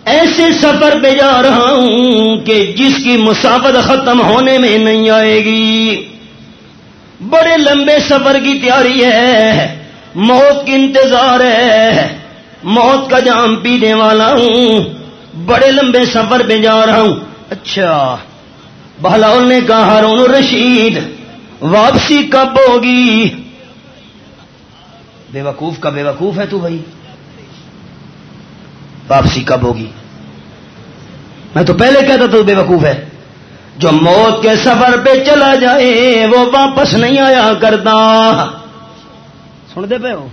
ایسے سفر پہ جا رہا ہوں کہ جس کی مسافت ختم ہونے میں نہیں آئے گی۔ بڑے لمبے سفر کی تیاری ہے۔ موت کی انتظار ہے۔ موت کا جام پینے والا ہوں۔ بڑے لمبے سفر پہ جا رہا ہوں۔ اچھا۔ بہلاول نے کہا، ہارون رشید واپسی کب ہوگی؟ بے وقوف کا بے وقوف ہے تو بھائی۔ واپسی کب ہوگی؟ میں تو پہلے کہتا تو بے وقوف ہے۔ جو موت کے سفر پہ چلا جائے، وہ واپس نہیں آیا کرتا۔ سن دے پہ ہو؟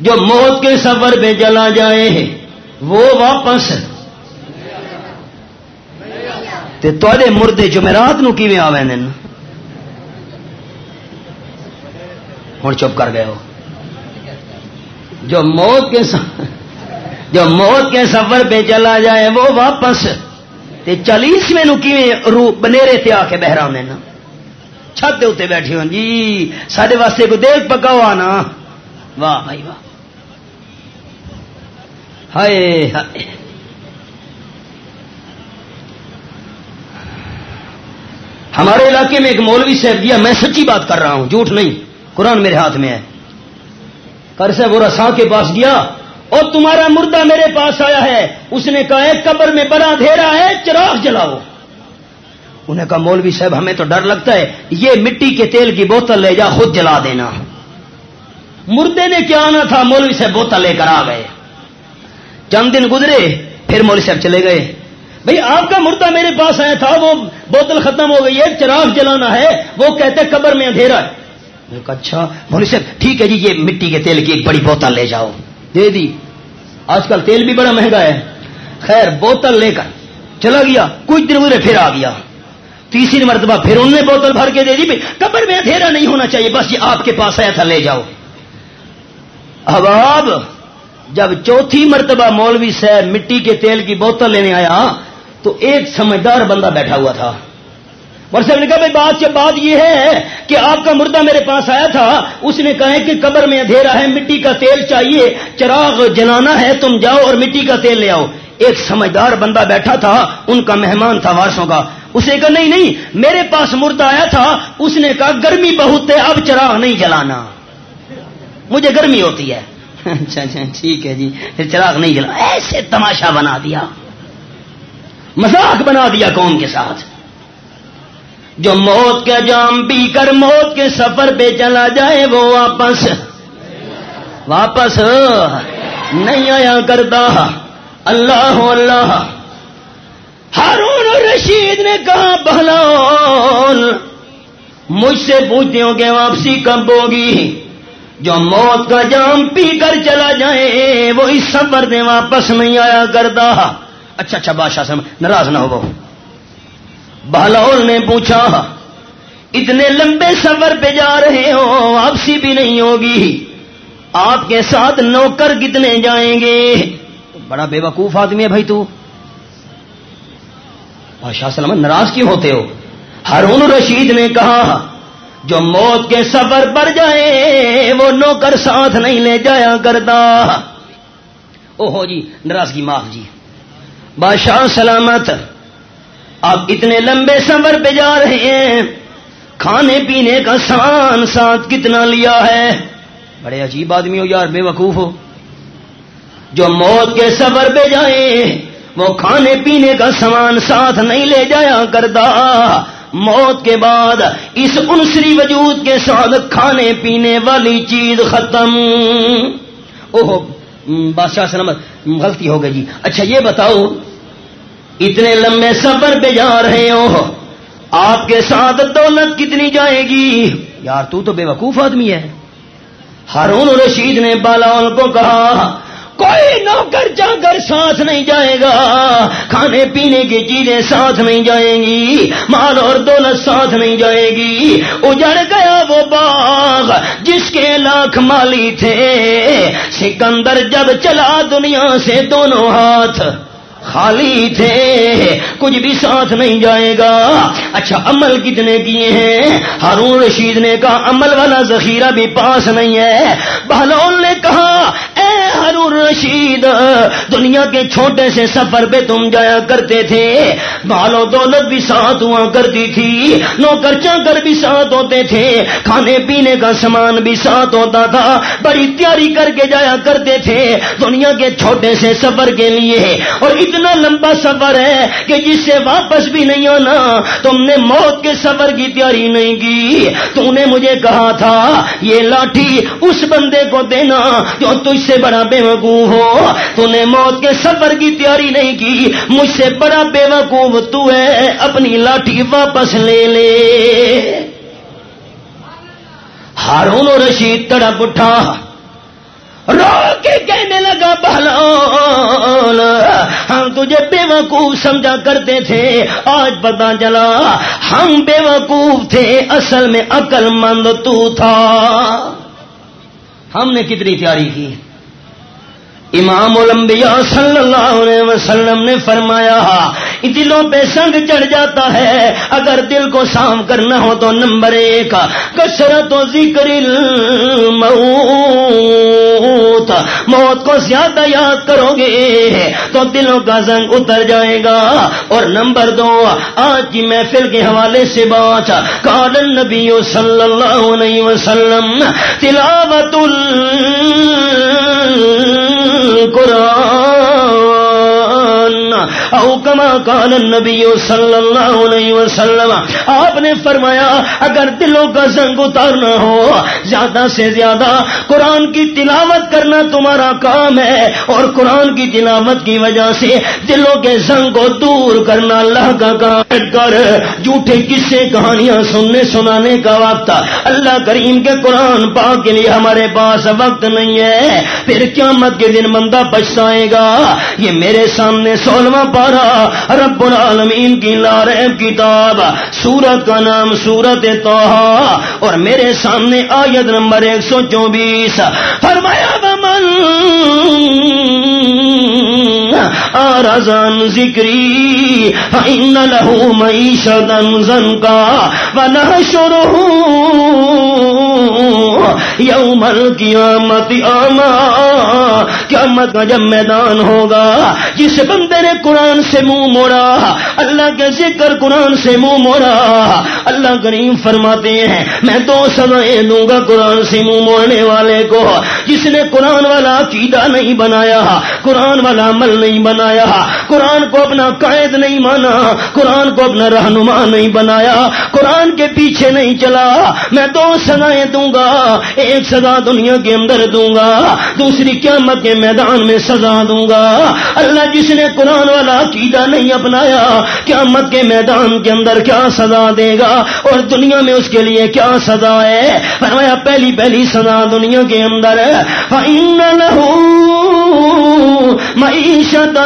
جو موت کے سفر پہ چلا جائے وہ واپس۔ تے تے مردے جمعرات نو کیویں دن ہوں چپ کر گئے ہو۔ جو موت کے جو موت کے سفر پہ چلا جائے، وہ واپس۔ تے چالیس میں رو، بنیرے تے آ کے بہرا میں نا چھت اتنے بیٹھے ہو۔ جی سارے واسطے کو دیکھ پکاؤ آنا۔ واہ بھائی، واہ۔ ہائے ہائے۔ ہمارے علاقے میں ایک مولوی صاحب دیا میں سچی بات کر رہا ہوں، جھوٹ نہیں۔ قرآن میرے ہاتھ میں ہے۔ کر سے وہ رسا کے پاس گیا۔ اور تمہارا مردہ میرے پاس آیا ہے۔ اس نے کہا ہے قبر میں بڑا دھیرا ہے، چراغ جلاؤ۔ انہیں کہا، مولوی صاحب، ہمیں تو ڈر لگتا ہے، یہ مٹی کے تیل کی بوتل لے جا، خود جلا دینا۔ مردے نے کیا آنا تھا، مولوی صاحب بوتل لے کر آ گئے۔ چند دن گزرے، پھر مولوی صاحب چلے گئے۔ بھئی، آپ کا مردہ میرے پاس آیا تھا، وہ بوتل ختم ہو گئی ہے چراغ جلانا ہے، وہ کہتے قبر میں اندھیرا ہے۔ اچھا مولوی صاحب، ٹھیک ہے جی یہ مٹی کے تیل کی ایک بڑی بوتل لے جاؤ۔ دے دی۔ آج کل تیل بھی بڑا مہنگا ہے۔ خیر، بوتل لے کر چلا گیا۔ کچھ دن گزرے، پھر آ گیا۔ تیسری مرتبہ پھر انہوں نے بوتل بھر کے دے دی قبر میں اندھیرا نہیں ہونا چاہیے، بس یہ آپ کے پاس آیا تھا، لے جاؤ۔ اب جب چوتھی مرتبہ مولوی صاحب مٹی کے تیل کی بوتل لینے آیا، تو ایک سمجھدار بندہ بیٹھا ہوا تھا۔ صاحب نے کہا، بھائی، بات سے بات یہ ہے کہ آپ کا مردہ میرے پاس آیا تھا۔ اس نے کہا کہ قبر میں اندھیرا ہے، مٹی کا تیل چاہیے، چراغ جلانا ہے، تم جاؤ اور مٹی کا تیل لے آؤ۔ ایک سمجھدار بندہ بیٹھا تھا، ان کا مہمان تھا وارسوں کا۔ اسے کہا، نہیں نہیں، میرے پاس مردہ آیا تھا، اس نے کہا، گرمی بہت ہے، اب چراغ نہیں جلانا۔ مجھے گرمی ہوتی ہے۔ اچھا اچھا ٹھیک ہے جی پھر چراغ نہیں جلا۔ ایسے تماشا بنا دیا۔ مذاق بنا دیا قوم کے ساتھ۔ جو موت کا جام پی کر موت کے سفر پہ چلا جائے، وہ واپس واپس نہیں آیا کرتا۔ اللہ اللہ ہارون رشید نے کہا بہلا مجھ سے پوچھتے ہو کہ واپسی کب ہوگی؟ جو موت کا جام پی کر چلا جائے، وہ اس سفر میں واپس نہیں آیا کرتا۔ اچھا اچھا بادشاہ سے ناراض نہ ہو۔ بہلول نے پوچھا، اتنے لمبے سفر پہ جا رہے ہو، واپسی بھی نہیں ہوگی۔ آپ کے ساتھ نوکر کتنے جائیں گے؟ بڑا بے وقوف آدمی ہے بھائی تو۔ بادشاہ سلام ناراض کیوں ہوتے ہو؟ ہرون رشید نے کہا، جو موت کے سفر پر جائے، وہ نوکر ساتھ نہیں لے جایا کرتا۔ او ہو جی ناراضگی معاف جی۔ بادشاہ سلامت، آپ اتنے لمبے سفر پہ جا رہے ہیں۔ کھانے پینے کا سامان ساتھ کتنا لیا ہے؟ بڑے عجیب آدمی ہو یار، بے وقوف ہو۔ جو موت کے سفر پہ جائیں وہ کھانے پینے کا سامان ساتھ نہیں لے جایا کرتا۔ موت کے بعد اس انسری وجود کے ساتھ کھانے پینے والی چیز ختم۔ اوہ، بادشاہ سلامت غلطی ہو گئی جی۔ اچھا یہ بتاؤ، اتنے لمبے سفر پہ جا رہے ہو، آپ کے ساتھ دولت کتنی جائے گی؟ یار، تو تو بے وقوف آدمی ہے۔ ہارون رشید نے بالال کو کہا کوئی نوکر جا کر ساتھ نہیں جائے گا۔ کھانے پینے کی چیزیں ساتھ نہیں جائیں گی۔ مال اور دولت ساتھ نہیں جائے گی۔ اجڑ گیا وہ باغ جس کے لاکھ مالی تھے۔ سکندر جب چلا دنیا سے دونوں ہاتھ۔ خالی تھے، کچھ بھی ساتھ نہیں جائے گا۔ اچھا عمل کتنے کیے ہیں؟ ہارون رشید نے کہا، عمل والا ذخیرہ بھی پاس نہیں ہے۔ بہلول نے کہا، اے ہارون رشید، دنیا کے چھوٹے سے سفر پہ تم جایا کرتے تھے۔ بالو دولت بھی ساتھ ہوا کرتی تھی، نوکر چاکر بھی ساتھ ہوتے تھے۔ کھانے پینے کا سامان بھی ساتھ ہوتا تھا، بڑی تیاری کر کے جایا کرتے تھے۔ دنیا کے چھوٹے سے سفر کے لیے، اور اتنے اتنا لمبا سفر ہے کہ جس سے واپس بھی نہیں آنا، تم نے موت کے سفر کی تیاری نہیں کی۔ تم نے مجھے کہا تھا، یہ لاٹھی اس بندے کو دینا جو تجھ سے بڑا بے وقوف ہو۔ تو نے موت کے سفر کی تیاری نہیں کی، مجھ سے بڑا بے وقوف تو ہے، اپنی لاٹھی واپس لے لے۔ ہارون رشید تڑپ اٹھا۔ رو کے کہنے لگا بہلان ہم تجھے بے وقوف سمجھا کرتے تھے، آج پتا چلا، ہم بے وقوف تھے، اصل میں عقل مند تو تھا۔ ہم نے کتنی تیاری کی؟ امام الانبیاء صلی اللہ علیہ وسلم نے فرمایا دلوں پہ سنگ چڑھ جاتا ہے، اگر دل کو صاف کرنا ہو تو نمبر ایک، کثرت و ذکر موت موت کو زیادہ یاد کرو گے، تو دلوں کا زنگ اتر جائے گا۔ اور نمبر دو، آج کی محفل کے حوالے سے بات کال نبی صلی اللہ علیہ وسلم، تلاوت القرآن او کما کان نبی صلی اللہ علیہ وسلم، آپ نے فرمایا، اگر دلوں کا زنگ اتارنا ہو، زیادہ سے زیادہ قرآن کی تلاوت کرنا تمہارا کام ہے، اور قرآن کی تلاوت کی وجہ سے دلوں کے زنگ کو دور کرنا اللہ کا کام کر، جھوٹے قصے، کہانیاں سننے، سنانے کا وقت۔ اللہ کریم کے قرآن پاک کے لیے ہمارے پاس وقت نہیں ہے۔ پھر قیامت کے دن بندہ پچھتائے گا، یہ میرے سامنے سولہواں پارا رب العالمین کی لارب کتاب سورت کا نام سورت توحا اور میرے سامنے آیت نمبر ایک سو چوبیس، فرمایا بمن آرزان ذکری، فإن له معیشتا زنکا ونحشره یوم القیامت آما، قیامت کا جب میدان ہوگا، جس بندے نے قرآن سے منہ موڑا، اللہ کے ذکر قرآن سے منہ موڑا۔ اللہ کریم فرماتے ہیں، میں دو سزائیں دوں گا قرآن سے منہ موڑنے والے کو۔ جس نے قرآن والا عقیدہ نہیں بنایا، قرآن والا عمل نہیں بنایا، قرآن کو اپنا قائد نہیں مانا، قرآن کو اپنا رہنما نہیں بنایا، قرآن کے پیچھے نہیں چلا۔ میں دو سزائیں دوں گا، ایک سزا دنیا کے اندر دوں گا، دوسری قیامت کے میدان میں سزا دوں گا۔ اللہ جس نے قرآن والا عقیدہ نہیں اپنایا۔ قیامت کے میدان کے اندر کیا سزا دے گا؟ اور دنیا میں اس کے لیے کیا سزا ہے؟ فرمایا، پہلی پہلی سزا دنیا کے اندر۔ معیشت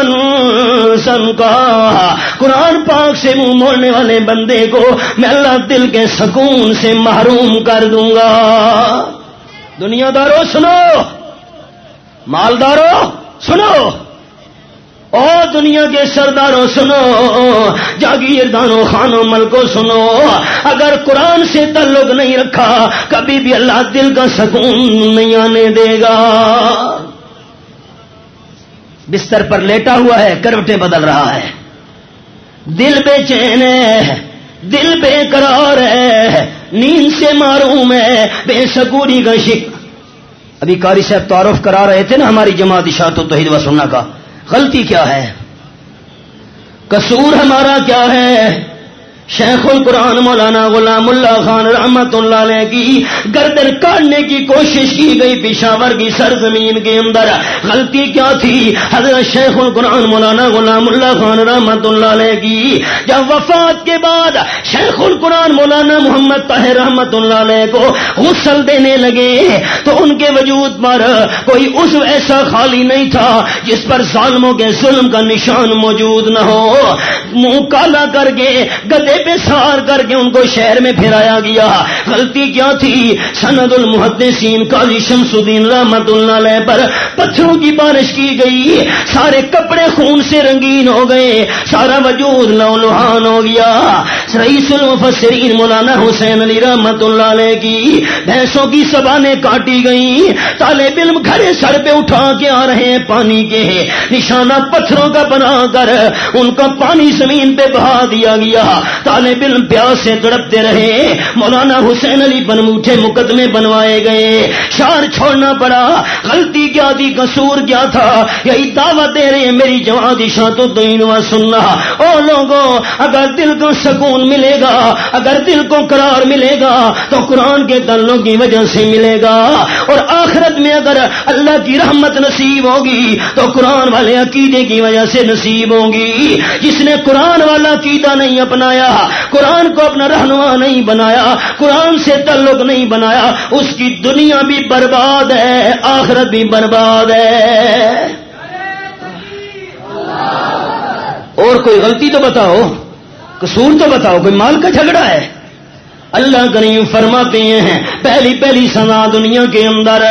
سن کا قرآن پاک سے منہ موڑنے والے بندے کو میں اللہ دل کے سکون سے محروم کر دوں گا۔ دنیا دارو، سنو۔ مالدارو، سنو۔ او دنیا کے سرداروں سنو، جاگیردانوں، خانوں، ملکوں سنو، اگر قرآن سے تعلق نہیں رکھا، کبھی بھی اللہ دل کا سکون نہیں آنے دے گا۔ بستر پر لیٹا ہوا ہے، کروٹیں بدل رہا ہے۔ دل بے چین ہے، دل بے قرار ہے۔ نیند سے معروم ہے، بے سکوری کا شک ابھی کاری صاحب تعارف کرا رہے تھے نا ہماری جماعت اشاعت و توحید و سننا کا۔ غلطی کیا ہے؟ قصور ہمارا کیا ہے؟ شیخ القرآن مولانا غلام اللہ خان رحمت اللہ علیہ کی گردر کاٹنے کی کوشش کی گئی پشاور کی سرزمین کے اندر۔ غلطی کیا تھی؟ حضرت شیخ القرآن مولانا غلام اللہ خان رحمت اللہ علیہ کی جب وفات کے بعد شیخ القرآن مولانا محمد طاہر رحمت اللہ علیہ کو غسل دینے لگے تو ان کے وجود پر کوئی اس ایسا خالی نہیں تھا جس پر ظالموں کے ظلم کا نشان موجود نہ ہو۔ منہ کالا کر کے گدے پہ سار کر کے ان کو شہر میں پھرایا گیا۔ غلطی کیا تھی؟ سند المحدثین قاضی شمس الدین رحمت اللہ علیہ پر پتھروں کی بارش کی گئی۔ سارے کپڑے خون سے رنگین ہو گئے۔ سارا وجود لو لوہان ہو گیا۔ رئیس المفسرین مولانا حسین علی رحمت اللہ علیہ کی بھینسوں کی سبانیں کاٹی گئی طالب علم گھرے سر پہ اٹھا کے آ رہے ہیں پانی کے۔ نشانہ پتھروں کا بنا کر ان کا پانی زمین پہ بہا دیا گیا۔ طالب علم پیاس سے تڑپتے رہے۔ مولانا حسین علی بن موٹے مقدمے بنوائے گئے۔ شار چھوڑنا پڑا۔ غلطی کیا تھی؟ قصور کیا تھا؟ یہی دعوت دے رہے ہیں میری جواب تو دینوا سننا۔ او لوگوں اگر دل کو سکون ملے گا، اگر دل کو قرار ملے گا، تو قرآن کے دلوں کی وجہ سے ملے گا۔ اور آخرت میں اگر اللہ کی رحمت نصیب ہوگی، تو قرآن والے عقیدے کی وجہ سے نصیب ہوگی جس نے قرآن والا عقیدہ نہیں اپنایا قرآن کو اپنا رہنما نہیں بنایا، قرآن سے تعلق نہیں بنایا۔ اس کی دنیا بھی برباد ہے، آخرت بھی برباد ہے۔ اور کوئی غلطی تو بتاؤ، قصور تو بتاؤ، کوئی مال کا جھگڑا ہے؟ اللہ کریم فرماتے ہیں، پہلی پہلی سزا دنیا کے اندر۔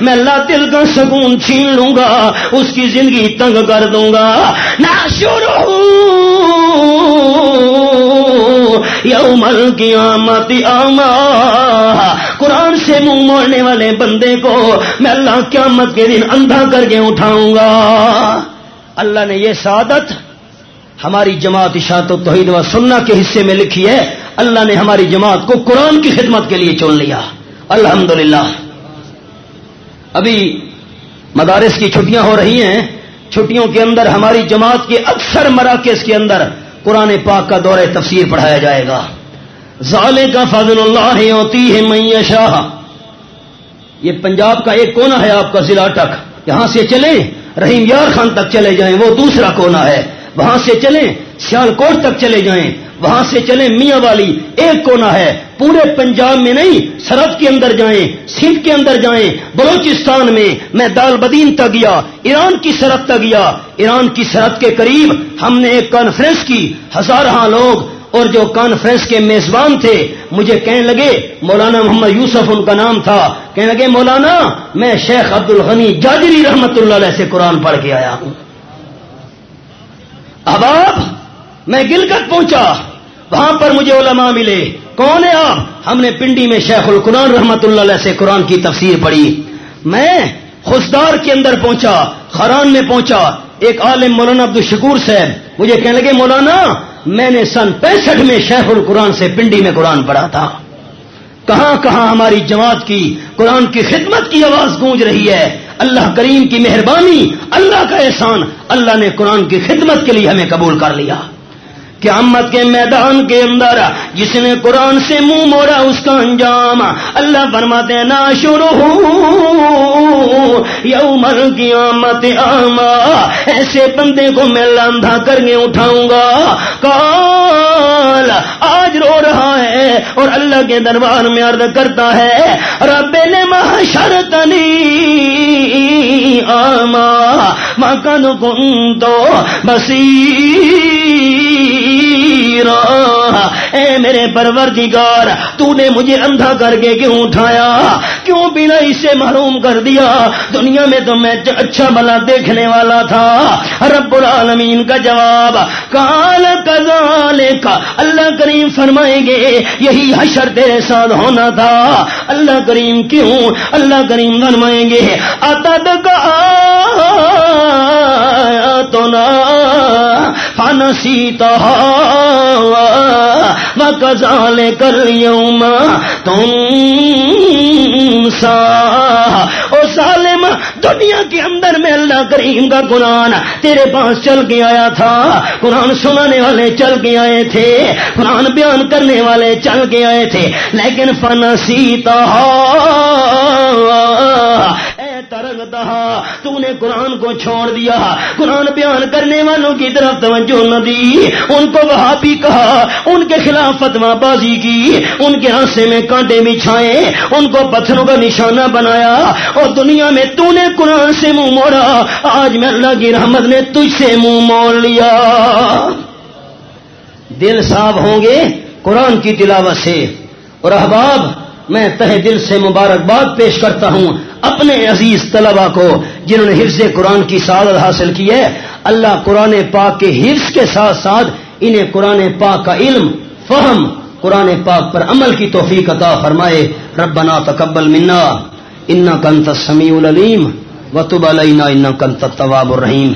میں اللہ دل کا سکون چھین لوں گا، اس کی زندگی تنگ کر دوں گا۔ نہ شروع یوم القیامت آما۔ قرآن سے منہ موڑنے والے بندے کو میں اللہ قیامت کے دن اندھا کر کے اٹھاؤں گا۔ اللہ نے یہ سعادت ہماری جماعت اشاعت و توحید و سننا کے حصے میں لکھی ہے۔ اللہ نے ہماری جماعت کو قرآن کی خدمت کے لیے چن لیا۔ الحمد ابھی مدارس کی چھٹیاں ہو رہی ہیں۔ چھٹیوں کے اندر ہماری جماعت کے اکثر مراکز کے اندر قرآن پاک کا دورہ تفسیر پڑھایا جائے گا۔ ظالے کا فضل اللہ ہوتی ہے میشاہ یہ پنجاب کا ایک کونا ہے آپ کا ضلع ٹک یہاں سے چلیں، رحیم یار خان تک چلے جائیں، وہ دوسرا کونا ہے۔ وہاں سے چلیں، سیال کوٹ تک چلے جائیں۔ وہاں سے چلیں میاں والی، ایک کونا ہے۔ پورے پنجاب میں نہیں سرحد کے اندر جائیں، سندھ کے اندر جائیں۔ بلوچستان میں میں دال بدین تک گیا، ایران کی سرحد تک گیا۔ ایران کی سرحد کے قریب ہم نے ایک کانفرنس کی ہزارہ لوگ۔ اور جو کانفرنس کے میزبان تھے، مجھے کہنے لگے، مولانا محمد یوسف ان کا نام تھا۔ کہنے لگے، مولانا، میں شیخ عبد الغنی جاجری رحمت اللہ علیہ سے قرآن پڑھ کے آیا ہوں۔ اب آپ میں گلگت پہنچا۔ وہاں پر مجھے علماء ملے۔ کون ہے آپ؟ ہم نے پنڈی میں شیخ القرآن رحمت اللہ علیہ سے قرآن کی تفسیر پڑھی۔ میں خسدار کے اندر پہنچا، خران میں پہنچا۔ ایک عالم مولانا عبد الشکور صاحب مجھے کہنے لگے، مولانا، میں نے سن پینسٹھ میں شیخ القرآن سے پنڈی میں قرآن پڑھا تھا۔ کہاں کہاں ہماری جماعت کی قرآن کی خدمت کی آواز گونج رہی ہے۔ اللہ کریم کی مہربانی، اللہ کا احسان، اللہ نے قرآن کی خدمت کے لیے ہمیں قبول کر لیا۔ قیامت کے میدان کے اندر جس نے قرآن سے منہ موڑا اس کا انجام اللہ فرماتے نا شروع یوم قیامت آما ایسے بندے کو میں لاندھا کر کے اٹھاؤں گا۔ کال، آج رو رہا ہے اور اللہ کے دربار میں عرض کرتا ہے، رب نے محشرتنی آما مکن کن تو بسی اے میرے پروردگار تو نے مجھے اندھا کر کے کیوں اٹھایا؟ کیوں بنا اسے محروم کر دیا؟ دنیا میں تو میں اچھا بلا دیکھنے والا تھا۔ رب العالمین کا جواب کال کزال کا اللہ کریم فرمائیں گے، یہی حشر تیرے ساتھ ہونا تھا۔ اللہ کریم کیوں؟ اللہ کریم فرمائیں گے اتد کا تو نا فنسی تو کزال کر یوم تم سا او سالم دنیا کے اندر میں اللہ کریم کا قرآن تیرے پاس چل کے آیا تھا۔ قرآن سنانے والے چل کے آئے تھے، قرآن بیان کرنے والے چل کے آئے تھے، لیکن فن سیتا ترگ ہاں۔ تو نے قرآن کو چھوڑ دیا۔ قرآن بیان کرنے والوں کی طرف توجہ نہ دی۔ ان کو وہاں بھی کہا۔ ان کے خلاف فتوا بازی کی۔ ان کے ہنسے میں کانٹے بچھائے۔ ان کو پتھروں کا نشانہ بنایا۔ اور دنیا میں تو نے قرآن سے منہ موڑا۔ آج میں اللہ کی رحمت نے تجھ سے منہ موڑ لیا۔ دل صاف ہوں گے قرآن کی تلاوت سے۔ اور احباب میں تہ دل سے مبارکباد پیش کرتا ہوں اپنے عزیز طلبا کو جنہوں نے حفظ قرآن کی سعادت حاصل کی ہے۔ اللہ قرآن پاک کے حفظ کے ساتھ ساتھ انہیں قرآن پاک کا علم، فہم، قرآن پاک پر عمل کی توفیق عطا فرمائے۔ ربنا تقبل منا۔ ان کنت سمیع العلیم۔ وتب علینا ان کنت التواب الرحیم۔